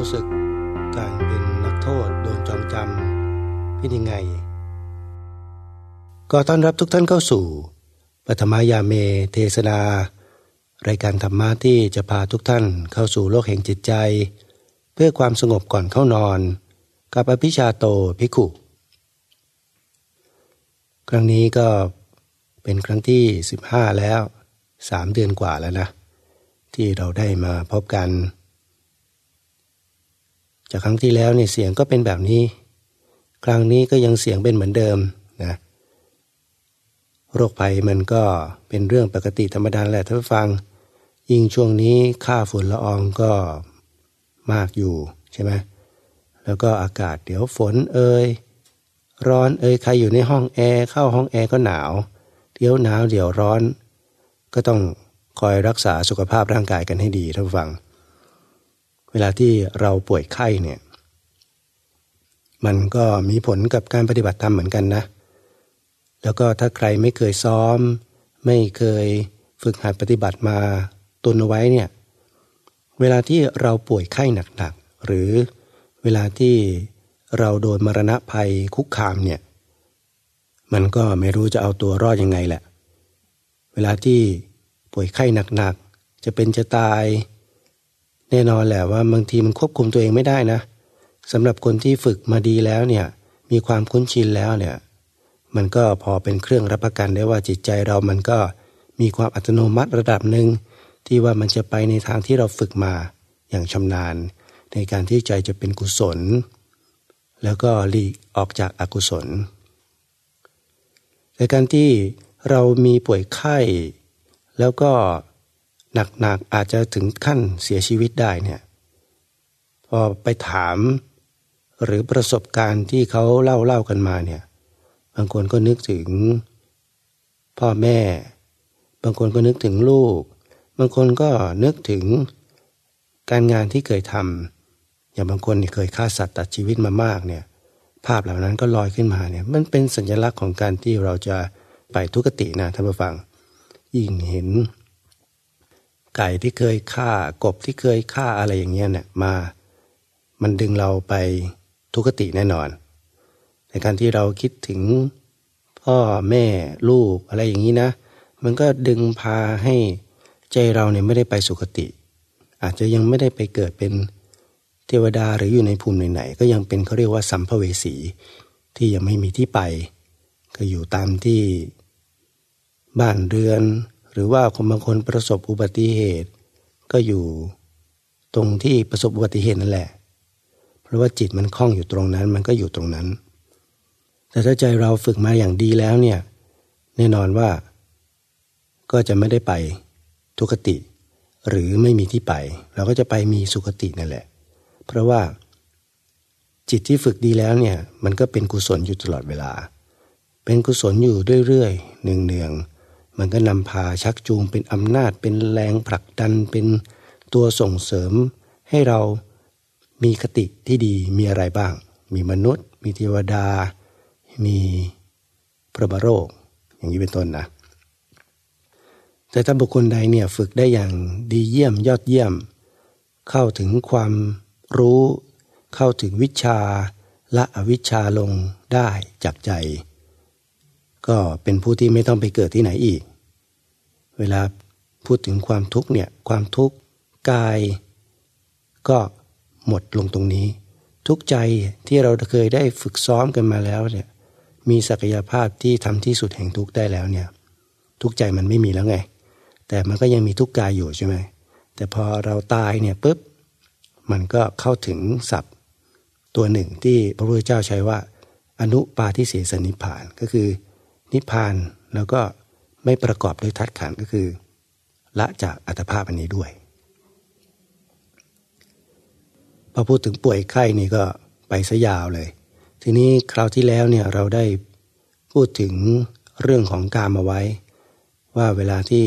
รู้สึกการเป็นนักโทษโดนจองจำเป็นยังไง ก็ต้อนรับทุกท่านเข้าสู่ปฐมยาเมเทศนา รายการธรรมะที่จะพาทุกท่านเข้าสู่โลกแห่งจิตใจ เพื่อความสงบก่อนเข้านอน กับอภิชาโตภิกขุ ครั้งนี้ก็เป็นครั้งที่ 15 แล้วสามเดือนกว่าแล้วนะ ที่เราได้มาพบกัน จากครั้งที่แล้วเนี่ยเสียงก็เป็นแบบนี้ ครั้งนี้ก็ยังเสียงเป็นเหมือนเดิมนะโรคภัยมันก็เป็นเรื่องปกติธรรมดาแหละท่านผู้ฟัง ยิ่งช่วงนี้ค่าฝุ่นละอองก็มากอยู่ใช่ไหมแล้วก็อากาศเดี๋ยวฝนเอ่ยร้อนเอ่ยใครอยู่ในห้องแอร์เข้าห้องแอร์ก็หนาว เดี๋ยวหนาวเดี๋ยวร้อน ก็ต้องคอยรักษาสุขภาพร่างกายกันให้ดีท่านผู้ฟัง เวลาที่เราป่วยไข้เนี่ย มันก็มีผลกับการปฏิบัติธรรมเหมือนกันนะ แล้วก็ถ้าใครไม่เคยซ้อม ไม่เคยฝึกหัดปฏิบัติมาตุนเอาไว้เนี่ย เวลาที่เราป่วยไข้หนักๆ หรือเวลาที่เราโดนมรณะภัยคุกคามเนี่ย มันก็ไม่รู้จะเอาตัวรอดยังไงแหละ เวลาที่ป่วยไข้หนักๆ จะเป็นจะตาย แน่นอนแหละว่าบางทีมันควบคุมตัวเองไม่ได้นะสำหรับคนที่ฝึกมาดีแล้วเนี่ยมีความคุ้นชินแล้วเนี่ยมันก็พอเป็นเครื่องรับประกันได้ว่าจิตใจเรามันก็มีความอัตโนมัติระดับหนึ่งที่ว่ามันจะไปในทางที่เราฝึกมาอย่างชำนาญ ในการที่ใจจะเป็นกุศล แล้วก็หลีกออกจากอากุศลในการที่เรามีป่วยไข้ แล้วก็ หนักๆอาจจะถึงขั้นเสียชีวิตได้เนี่ยพอไปถาม หรือประสบการณ์ที่เขาเล่าเล่ากันมาเนี่ยบางคนก็นึกถึง พ่อแม่ บางคนก็นึกถึงลูก บางคนก็นึกถึงการงานที่เคยทำอย่างบางคนเคยฆ่าสัตว์ตัดชีวิตมามากเนี่ยภาพเหล่านั้นก็ลอยขึ้นมาเนี่ยมันเป็นสัญลักษณ์ของการที่เราจะไปทุกตินะท่านผู้ฟัง ยิ่งเห็น ไก่ที่เคยฆ่ากบที่เคยฆ่าอะไรอย่างเงี้ยเนี่ยมา มันดึงเราไปทุกติแน่นอน ในการที่เราคิดถึงพ่อแม่ลูกอะไรอย่างนี้นะ มันก็ดึงพาให้ใจเราเนี่ยไม่ได้ไปสุคติ อาจจะยังไม่ได้ไปเกิดเป็นเทวดาหรืออยู่ในภูมิไหนๆก็ยังเป็นเขาเรียกว่าสัมภเวสีที่ยังไม่มีที่ไป ก็อยู่ตามที่บ้านเรือน รือว่าคนบางคนประสบอุบัติเหตุ ก็อยู่ตรงที่ประสบอุบัติเหตุนั่นแหละ เพราะว่าจิตมันคล้องอยู่ตรงนั้น มันก็อยู่ตรงนั้น แต่ถ้าใจเราฝึกมาอย่างดีแล้วเนี่ยแน่นอนว่า ก็จะไม่ได้ไปทุกติ หรือไม่มีที่ไป เราก็จะไปมีสุคตินั่นแหละ เพราะว่าจิตที่ฝึกดีแล้วเนี่ย มันก็เป็นกุศลอยู่ตลอดเวลา เป็นกุศลอยู่เรื่อยๆเนืองๆ มันก็นำพาชักจูงเป็นอำนาจเป็นแรงผลักดันเป็นตัวส่งเสริม ให้เรามีคติที่ดีมีอะไรบ้าง มีมนุษย์ มีเทวดา มีพระบรค อย่างนี้เป็นต้นนะแต่ถ้าบุคคลใดเนี่ยฝึกได้อย่างดีเยี่ยมยอดเยี่ยม เข้าถึงความรู้ เข้าถึงวิชา ละอวิชาลงได้จากใจ ก็เป็นผู้ที่ไม่ต้องไปเกิดที่ไหนอีก เวลาพูดถึงความทุกข์เนี่ยความทุกข์กาย ก็หมดลงตรงนี้ ทุกใจที่เราเคยได้ฝึกซ้อมกันมาแล้วเนี่ยมีศักยภาพที่ทำที่สุดแห่งทุกข์ได้แล้วเนี่ยทุกใจมันไม่มีแล้วไง แต่มันก็ยังมีทุกกายอยู่ใช่ไหมแต่พอเราตายเนี่ยปุ๊บมันก็เข้าถึงศัพท์ตัวหนึ่งที่พระพุทธเจ้าใช้ว่า อนุปาทิเสสนิพานก็คือ นิพพานแล้วก็ไม่ประกอบด้วยทัดขันก็คือ ละจากอัตภาพอันนี้ด้วยพอพูดถึงป่วยไข้นี่ก็ไปซะยาวเลย ทีนี้คราวที่แล้วเนี่ยเราได้พูดถึงเรื่องของกามเอาไว้ ว่าเวลาที่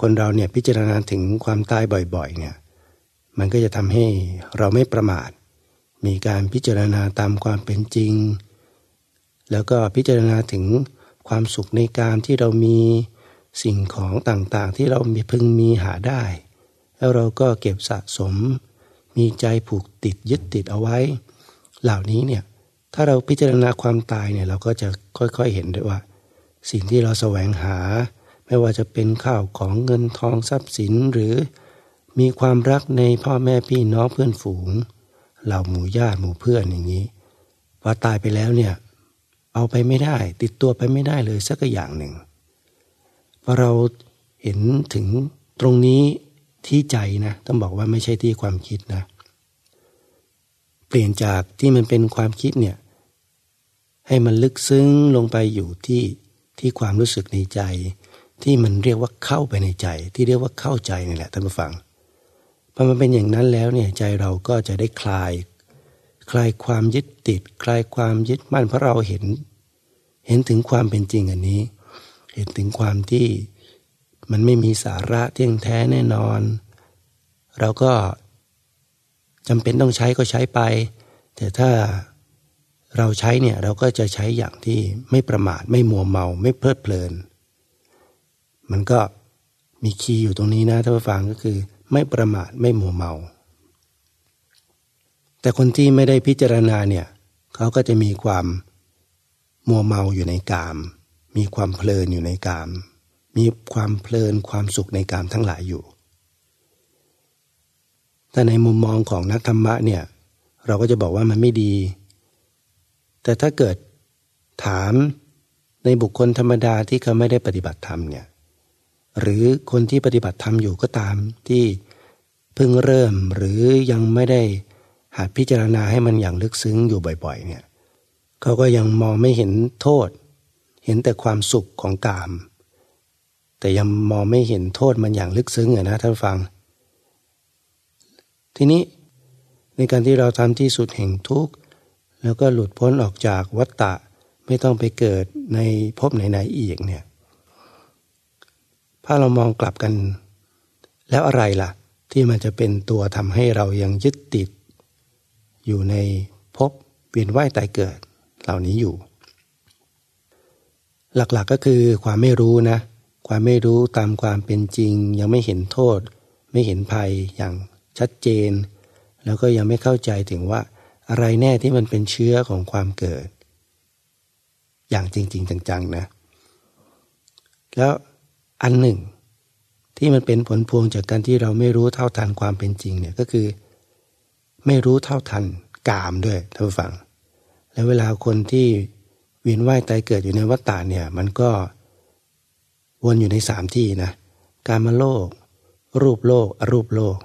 คนเราเนี่ยพิจารณาถึงความตายบ่อยๆเนี่ยมันก็จะทำให้เราไม่ประมาท มีการพิจารณาตามความเป็นจริง แล้วก็พิจารณาถึงความสุขในการที่เรามีสิ่งของต่างๆ ที่เรามีพึงมีหาได้ แล้วเราก็เก็บสะสม มีใจผูกติดยึดติดเอาไว้ เหล่านี้เนี่ยถ้าเราพิจารณาความตายเนี่ยเราก็จะค่อยๆเห็นด้วยว่า สิ่งที่เราแสวงหา ไม่ว่าจะเป็นข้าวของเงินทองทรัพย์สินหรือ มีความรักในพ่อแม่พี่น้องเพื่อนฝูง เหล่าหมู่ญาติหมู่เพื่อนอย่างนี้พอตายไปแล้วเนี่ย เอาไปไม่ได้ ติดตัวไปไม่ได้เลยสักอย่างหนึ่งพอเราเห็นถึงตรงนี้ที่ใจนะต้องบอกว่าไม่ใช่ที่ความคิดนะ เปลี่ยนจากที่มันเป็นความคิดเนี่ยให้มันลึกซึ้งลงไปอยู่ที่ที่ความรู้สึกในใจ ที่มันเรียกว่าเข้าไปในใจ ที่เรียกว่าเข้าใจนี่แหละท่านผู้ฟังพอมันเป็นอย่างนั้นแล้วเนี่ยใจเราก็จะได้คลาย คลายความยึดติด คลายความยึดมั่นเพราะเราเห็น เห็นถึงความเป็นจริงอันนี้ เห็นถึงความที่มันไม่มีสาระเที่ยงแท้แน่นอน เราก็จำเป็นต้องใช้ก็ใช้ไป แต่ถ้าเราใช้เนี่ยเราก็จะใช้อย่างที่ไม่ประมาทไม่มัวเมาไม่เพลิดเพลิน มันก็มีคีย์อยู่ตรงนี้นะท่านผู้ฟังก็คือ ไม่ประมาทไม่มัวเมา แต่คนที่ไม่ได้พิจารณาเนี่ยเขาก็จะมีความมัวเมาอยู่ในกาม มีความเพลินอยู่ในกาม มีความเพลินความสุขในกามทั้งหลายอยู่ แต่ในมุมมองของนักธรรมะเนี่ยเราก็จะบอกว่ามันไม่ดี แต่ถ้าเกิดถามในบุคคลธรรมดาที่เขาไม่ได้ปฏิบัติธรรมเนี่ยหรือคนที่ปฏิบัติธรรมอยู่ก็ตามที่เพิ่งเริ่มหรือยังไม่ได้ หัดพิจารณาให้มันอย่างลึกซึ้งอยู่บ่อยๆเนี่ยเขาก็ยังมองไม่เห็นโทษ เห็นแต่ความสุขของกาม แต่ยังมองไม่เห็นโทษมันอย่างลึกซึ้งอะนะท่านฟัง ทีนี้ในการที่เราทำที่สุดแห่งทุกข์แล้วก็หลุดพ้นออกจากวัฏฏะไม่ต้องไปเกิดในภพไหนๆอีกเนี่ยถ้าเรามองกลับกัน แล้วอะไรล่ะ ที่มันจะเป็นตัวทำให้เรายังยึดติด อยู่ในภพเวียนว่ายตายเกิดเหล่านี้อยู่ หลักๆกก็คือความไม่รู้นะ ความไม่รู้ตามความเป็นจริง ยังไม่เห็นโทษ ไม่เห็นภัยอย่างชัดเจน แล้วก็ยังไม่เข้าใจถึงว่า อะไรแน่ที่มันเป็นเชื้อของความเกิด อย่างจริง ๆ จังๆนะ แล้วอันหนึ่งที่มันเป็นผลพวงจากการที่เราไม่รู้เท่าทันความเป็นจริงเนี่ยก็คือ ไม่รู้เท่าทันกามด้วยท่านผู้ฟัง แล้วเวลาคนที่เวียนว่ายตายเกิดอยู่ในวัฏฏะเนี่ย มันก็วนอยู่ในสามที่นะการมาโลก รูปโลกอรูปโลก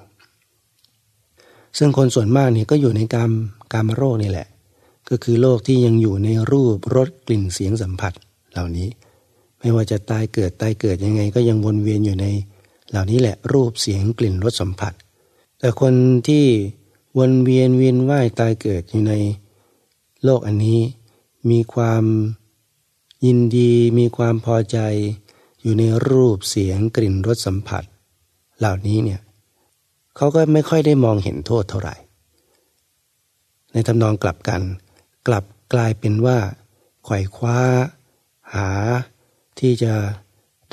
ซึ่งคนส่วนมากนี่ก็อยู่ในกามกามโรคนี่แหละ ก็คือโลกที่ยังอยู่ในรูปรสกลิ่นเสียงสัมผัสเหล่านี้ ไม่ว่าจะตายเกิดตายเกิดยังไง ก็ยังวนเวียนอยู่ใน เหล่านี้แหละรูปเสียงกลิ่นรสสัมผัส แต่คนที่ วนเวียนเวียนว่ายตายเกิดอยู่ในโลกอันนี้ มีความยินดีมีความพอใจอยู่ในรูปเสียงกลิ่นรสสัมผัส เหล่านี้เนี่ยเขาก็ไม่ค่อยได้มองเห็นโทษเท่าไหร่ ในทำนองกลับกัน กลับกลายเป็นว่าไขว่คว้า หาที่จะ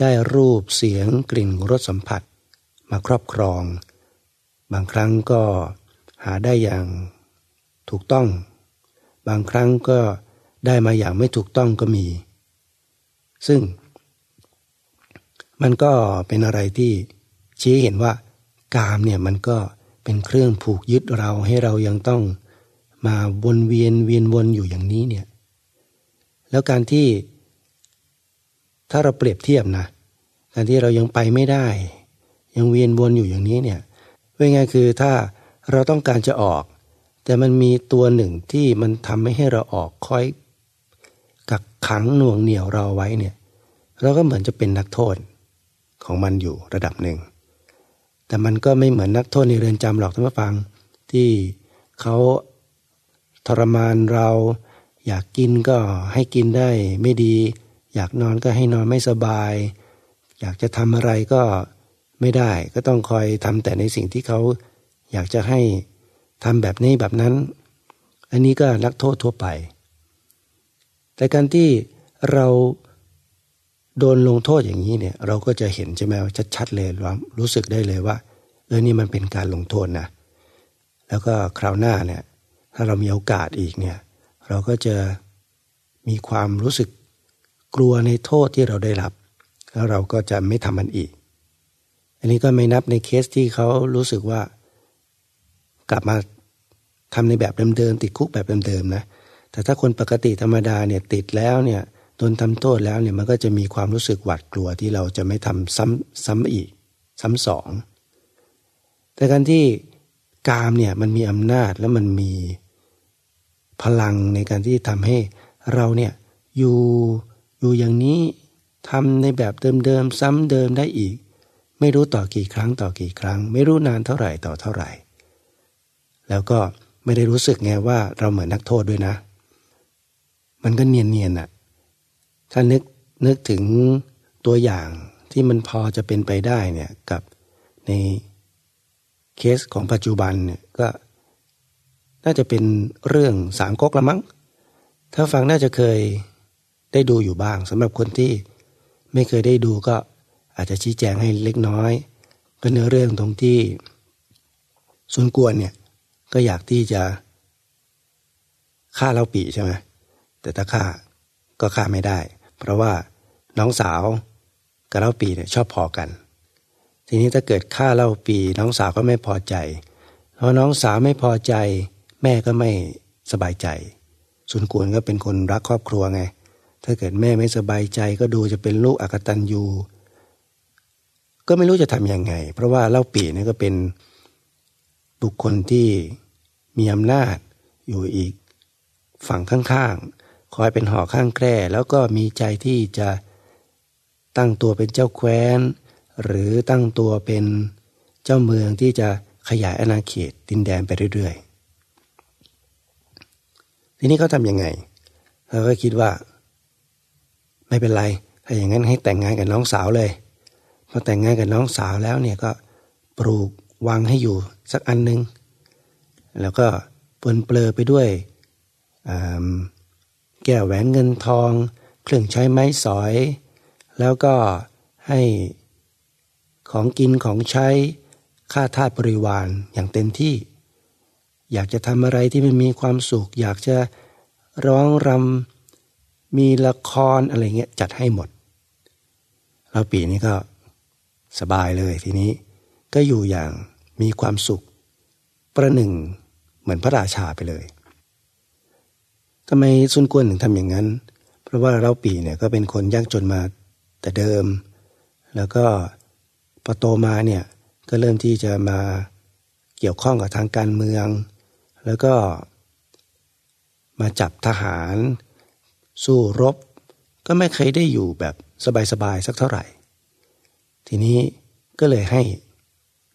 ได้รูปเสียงกลิ่นรสสัมผัส มาครอบครอง บางครั้งก็ หาได้อย่างถูกต้อง บางครั้งก็ได้มาอย่างไม่ถูกต้องก็มี ซึ่ง มันก็เป็นอะไรที่ชี้เห็นว่ากามเนี่ยมันก็เป็นเครื่องผูกยึดเราให้เรายังต้องมาวนเวียนเวียนวนอยู่อย่างนี้เนี่ยแล้วการที่ถ้าเราเปรียบเทียบนะการที่เรายังไปไม่ได้ ยังเวียนวนอยู่อย่างนี้เนี่ยว่าไงคือถ้า เราต้องการจะออก แต่มันมีตัวหนึ่งที่มันทำไม่ให้เราออกคอยกักขังหน่วงเหนี่ยวเราไว้เนี่ย เราก็เหมือนจะเป็นนักโทษของมันอยู่ระดับหนึ่ง แต่มันก็ไม่เหมือนนักโทษในเรือนจำหรอกท่านผู้ฟัง ที่เขาทรมานเรา อยากกินก็ให้กินได้ไม่ดี อยากนอนก็ให้นอนไม่สบาย อยากจะทำอะไรก็ไม่ได้ ก็ต้องคอยทำแต่ในสิ่งที่เขา อยากจะให้ทำแบบนี้แบบนั้น อันนี้ก็นักโทษทั่วไป แต่การที่เราโดนลงโทษอย่างนี้เนี่ย เราก็จะเห็นใช่ไหมชัดๆเลยรู้สึกได้เลยว่าเออนี่มันเป็นการลงโทษนะแล้วก็คราวหน้าเนี่ย ถ้าเรามีโอกาสอีกเนี่ย เราก็จะมีความรู้สึกกลัวในโทษที่เราได้รับ แล้วเราก็จะไม่ทำมันอีก อันนี้ก็ไม่นับในเคสที่เขารู้สึกว่า กลับมาทำในแบบเดิมๆติดคุกแบบเดิมๆนะแต่ถ้าคนปกติธรรมดาเนี่ยติดแล้วเนี่ยโดนทำโทษแล้วเนี่ยมันก็จะมีความรู้สึกหวาดกลัวที่เราจะไม่ทำซ้ำซ้ำอีก ซ้ำสอง แต่การที่กามเนี่ยมันมีอำนาจแล้วมันมีพลังในการที่ทำให้เราเนี่ยอยู่อยู่อย่างนี้ทำในแบบเดิมๆซ้ำเดิมได้อีก ไม่รู้ต่อกี่ครั้งต่อกี่ครั้ง ไม่รู้นานเท่าไหร่ต่อเท่าไหร่ แล้วก็ไม่ได้รู้สึกไงว่าเราเหมือนนักโทษด้วยนะ มันก็เนียนๆน่ะ ถ้านึกนึกถึงตัวอย่างที่มันพอจะเป็นไปได้เนี่ยกับในเคสของปัจจุบันเนี่ยก็น่าจะเป็นเรื่องสามก๊กละมั้ง ถ้าฟังน่าจะเคยได้ดูอยู่บ้างสำหรับคนที่ไม่เคยได้ดูก็อาจจะชี้แจงให้เล็กน้อย ก็เนื้อเรื่องตรงที่ซุนกวนเนี่ย ก็อยากที่จะฆ่าเล่าปีใช่ไหมแต่ถ้าฆ่าก็ฆ่าไม่ได้ เพราะว่าน้องสาวกับเล่าปีเนี่ยชอบพอกัน ทีนี้ถ้าเกิดฆ่าเล่าปีน้องสาวก็ไม่พอใจเพราะน้องสาวไม่พอใจ แม่ก็ไม่สบายใจ สุนกวนก็เป็นคนรักครอบครัวไง ถ้าเกิดแม่ไม่สบายใจก็ดูจะเป็นลูกอกตันยูก็ไม่รู้จะทำยังไง เพราะว่าเล่าปีนี่ก็เป็นบุคคลที่ มีอำนาจอยู่อีกฝั่งข้างๆ คอยเป็นหอข้างแคร่แล้วก็มีใจที่จะตั้งตัวเป็นเจ้าแคว้น หรือตั้งตัวเป็นเจ้าเมืองที่จะขยายอาณาเขตดินแดนไปเรื่อยๆ ทีนี้เขาทำยังไงเขาก็คิดว่า ไม่เป็นไร ถ้าอย่างนั้นให้แต่งงานกับน้องสาวเลย พอแต่งงานกับน้องสาวแล้วเนี่ยก็ปลูกวางให้อยู่สักอันหนึ่ง แล้วก็ปนเปลือไปด้วยแก้วแหวนเงินทอง เครื่องใช้ไม้สอย แล้วก็ให้ของกินของใช้ค่าทาสบริวารอย่างเต็มที่ อยากจะทำอะไรที่มันมีความสุข อยากจะร้องรำมีละครอะไรเงี้ยจัดให้หมด เราปีนี้ก็สบายเลยทีนี้ก็อยู่อย่างมีความสุข ประหนึ่ง เหมือนพระราชาไปเลยทำไมซุนกวนถึงทำอย่างนั้น เพราะว่าเราปีเนี่ยก็เป็นคนยากจนมาแต่เดิม แล้วก็พอโตมาเนี่ยก็เริ่มที่จะมาเกี่ยวข้องกับทางการเมือง แล้วก็มาจับทหาร สู้รบ ก็ไม่เคยได้อยู่แบบสบายๆสักเท่าไหร่ ทีนี้ก็เลยให้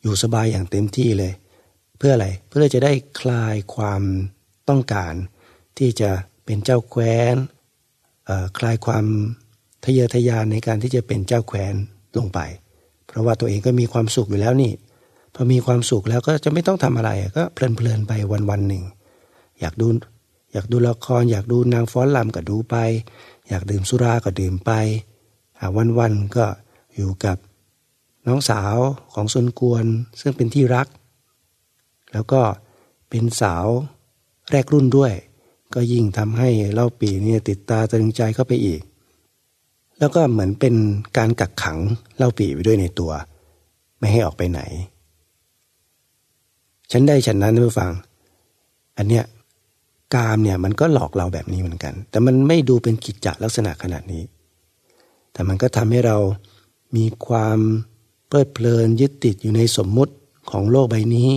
อยู่สบายอย่างเต็มที่เลย เพื่ออะไรเพื่อจะได้คลายความต้องการ ที่จะเป็นเจ้าแคว้นคลายความทะเยอทะยานในการที่จะเป็นเจ้าแคว้นลงไป เพราะว่าตัวเองก็มีความสุขอยู่แล้วนี่พอมีความสุขแล้วก็จะไม่ต้องทำอะไรก็เพลินๆไปวันวันหนึ่ง อยากดูอยากดูละคร อยากดูนางฟ้อนลำก็ดูไป อยากดื่มสุราก็ดื่มไปวันวันก็อยู่กับน้องสาวของซนกวนซึ่งเป็นที่รัก แล้วก็เป็นสาวแรกรุ่นด้วย ก็ยิ่งทำให้เล่าปีนี่ติดตาตึงใจเข้าไปอีก แล้วก็เหมือนเป็นการกักขังเล่าปีไปด้วยในตัว ไม่ให้ออกไปไหน ฉันได้ฉันนั้นผู้ฟัง อันเนี้ยกามเนี่ยมันก็หลอกเราแบบนี้เหมือนกัน แต่มันไม่ดูเป็นกิจจลักษณะขนาดนี้ แต่มันก็ทำให้เรามีความเพลิดเพลินยึดติดอยู่ในสมมุติของโลกใบนี้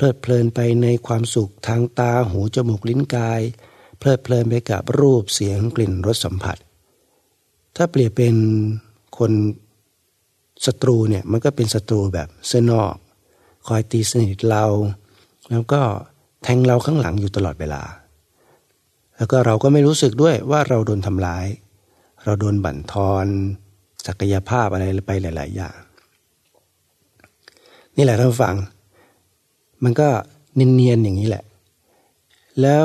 เพลิดเพลินไปในความสุขทางตาหูจมูกลิ้นกาย เพลิดเพลินไปกับรูปเสียงกลิ่นรสสัมผัส ถ้าเปรียบเป็นคนศัตรูเนี่ยมันก็เป็นศัตรูแบบเสื้อนอก คอยตีสนิทเรา แล้วก็แทงเราข้างหลังอยู่ตลอดเวลา แล้วก็เราก็ไม่รู้สึกด้วยว่าเราโดนทำร้าย เราโดนบั่นทอนศักยภาพอะไรไปหลาย ๆ อย่าง นี่แหละท่านฟัง มันก็เนียนๆอย่างนี้แหละ แล้ว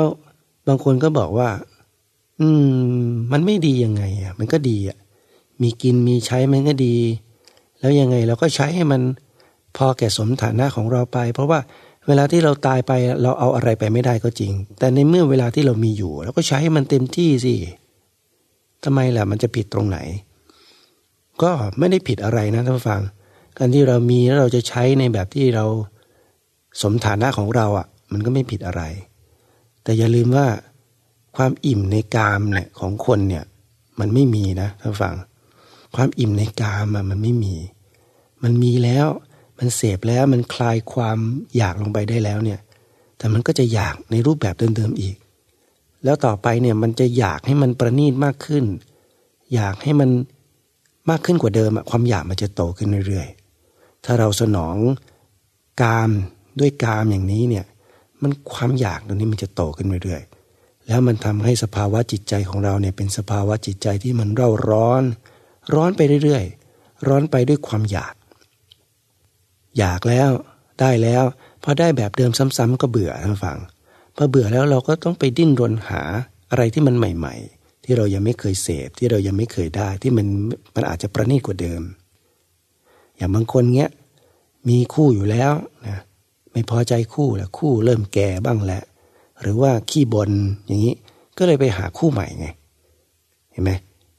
บางคนก็บอกว่า อืม มันไม่ดียังไงอะ มันก็ดีอะ มีกินมีใช้มันก็ดี แล้วยังไงเราก็ใช้ให้มันพอแก่สมฐานะของเราไป เพราะว่าเวลาที่เราตายไปเราเอาอะไรไปไม่ได้ก็จริง แต่ในเมื่อเวลาที่เรามีอยู่เราก็ใช้ให้มันเต็มที่สิทำไมล่ะมันจะผิดตรงไหน ก็ไม่ได้ผิดอะไรนะท่านผู้ฟัง การที่เรามีแล้วเราจะใช้ในแบบที่เรา สมฐานะของเราอะ่ะ มันก็ไม่ผิดอะไร แต่อย่าลืมว่าความอิ่มในกามเนี่ยของคนเนี่ย มันไม่มีนะท่านฟัง ความอิ่มในกามอะมันไม่มี มันมีแล้วมันเสพแล้วมันคลายความอยากลงไปได้แล้วเนี่ย แต่มันก็จะอยากในรูปแบบเดิมๆอีก แล้วต่อไปเนี่ยมันจะอยากให้มันประณีตมากขึ้น อยากให้มันมากขึ้นกว่าเดิมอะความอยากมันจะโตขึ้นเรื่อยๆ ถ้าเราสนองกาม ด้วยกามอย่างนี้เนี่ยมันความอยากตรงนี้มันจะโตขึ้นเรื่อยๆแล้วมันทำให้สภาวะจิตใจของเราเนี่ยเป็นสภาวะจิตใจที่มันเร่าร้อน ร้อนไปเรื่อยๆ ร้อนไปด้วยความอยาก อยากแล้วได้แล้วพอได้แบบเดิมซ้ำๆก็เบื่อท่านฟังพอเบื่อแล้วเราก็ต้องไปดิ้นรนหาอะไรที่มันใหม่ ๆ ที่เรายังไม่เคยเสพที่เรายังไม่เคยได้ที่มันมันอาจจะประณีตกว่าเดิม อย่างบางคนเงี้ยมีคู่อยู่แล้วนะ ไม่พอใจคู่แหล้วคู่เริ่มแก่บ้างแหละหรือว่าขี้บนอย่างนี้ ก็เลยไปหาคู่ใหม่ไง เห็นไหม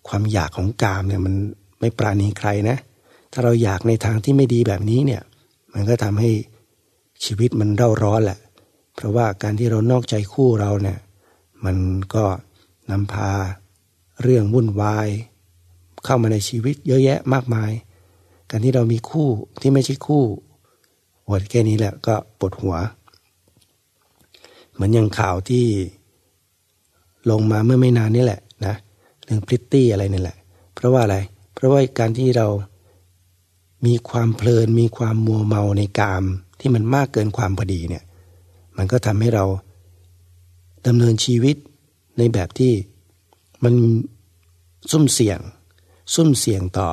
ความอยากของกามเนี่ยมันไม่ปราณีใครนะ ถ้าเราอยากในทางที่ไม่ดีแบบนี้เนี่ย มันก็ทำให้ชีวิตมันเร่าร้อนแหละ เพราะว่าการที่เรานอกใจคู่เราเนี่ย มันก็นำพาเรื่องวุ่นวาย เข้ามาในชีวิตเยอะแยะมากมาย การที่เรามีคู่ที่ไม่ใช่คู่ หดแค่นี้แหละก็ปวดหัว เหมือนอย่างข่าวที่ลงมาเมื่อไม่นานนี่แหละนะเรื่องพริตตี้อะไรนี่แหละ เพราะว่าอะไร เพราะว่าการที่เรามีความเพลินมีความมัวเมาในกามที่มันมากเกินความพอดีเนี่ย มันก็ทำให้เราดำเนินชีวิตในแบบที่มันซุ่มเสี่ยง ซุ่มเสี่ยงต่อ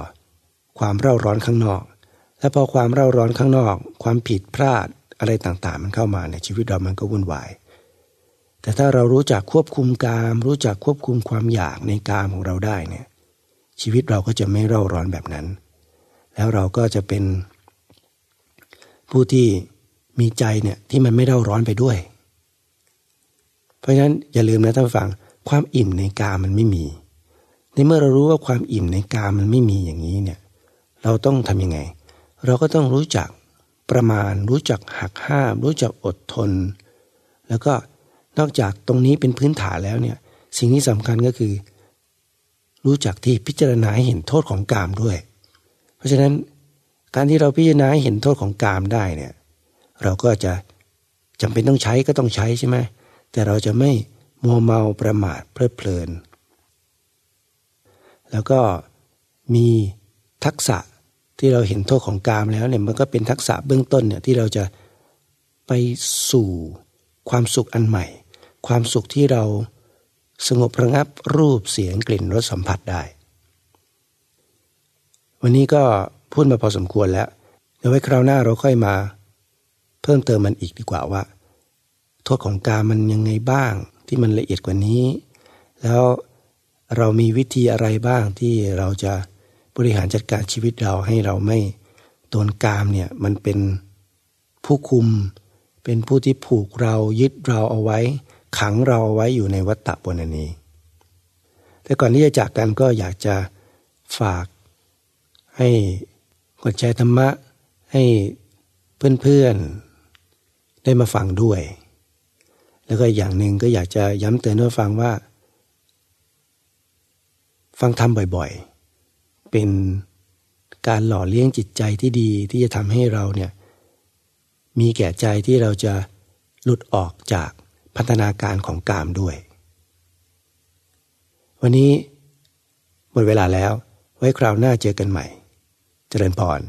ความเร่าร้อนข้างนอก และพอความเร่าร้อนข้างนอก ความผิดพลาดอะไรต่างๆ มันเข้ามาในชีวิตเรามันก็วุ่นวาย แต่ถ้าเรารู้จักควบคุมกาม รู้จักควบคุมความอยากในกามของเราได้เนี่ย ชีวิตเราก็จะไม่เร่าร้อนแบบนั้น แล้วเราก็จะเป็น ผู้ที่มีใจเนี่ยที่มันไม่เร่าร้อนไปด้วย เพราะฉะนั้นอย่าลืมนะท่านฟังความอิ่มในกามันไม่มี ในเมื่อเรารู้ว่าความอิ่มในกามันไม่มีอย่างนี้เนี่ย เราต้องทำยังไง เราก็ต้องรู้จักประมาณ รู้จักหักห้าม รู้จักอดทน แล้วก็นอกจากตรงนี้เป็นพื้นฐานแล้วเนี่ยสิ่งที่สำคัญก็คือ รู้จักที่พิจารณาให้เห็นโทษของกามด้วย เพราะฉะนั้นการที่เราพิจารณาหเห็นโทษของกามได้เนี่ยเราก็จะจำเป็นต้องใช้ก็ต้องใช้ใช่ไหมแต่เราจะไม่มัวเมาประมาทเพลิดเพลิน แล้วก็มีทักษะ ที่เราเห็นโทษของกามแล้วเนี่ยมันก็เป็นทักษะเบื้องต้นเนี่ยที่เราจะไปสู่ความสุขอันใหม่ ความสุขที่เราสงบระงับรูปเสียงกลิ่นรสสัมผัสได้ วันนี้ก็พูดมาพอสมควรแล้วเดี๋ยวไว้คราวหน้าเราค่อยมา เพิ่มเติมมันอีกดีกว่าว่า โทษของกามันยังไงบ้างที่มันละเอียดกว่านี้ แล้วเรามีวิธีอะไรบ้างที่เราจะ บริหารจัดการชีวิตเราให้เราไม่โดนกามเนี่ยมันเป็นผู้คุม เป็นผู้ที่ผูกเรายึดเราเอาไว้ ขังเราเอาไว้อยู่ในวัฏฏะบนนี้ แต่ก่อนที่จะจากกันก็อยากจะฝากให้กดแชร์ธรรมะให้เพื่อนๆได้มาฟังด้วย แล้วก็อย่างหนึ่งก็อยากจะย้ำเตือนให้ฟังว่า ฟังธรรมบ่อยๆ เป็นการหล่อเลี้ยงจิตใจที่ดีที่จะทำให้เราเนี่ยมีแก่ใจที่เราจะหลุดออกจากพัฒนาการของกามด้วย วันนี้หมดเวลาแล้วไว้คราวหน้าเจอกันใหม่จริญพร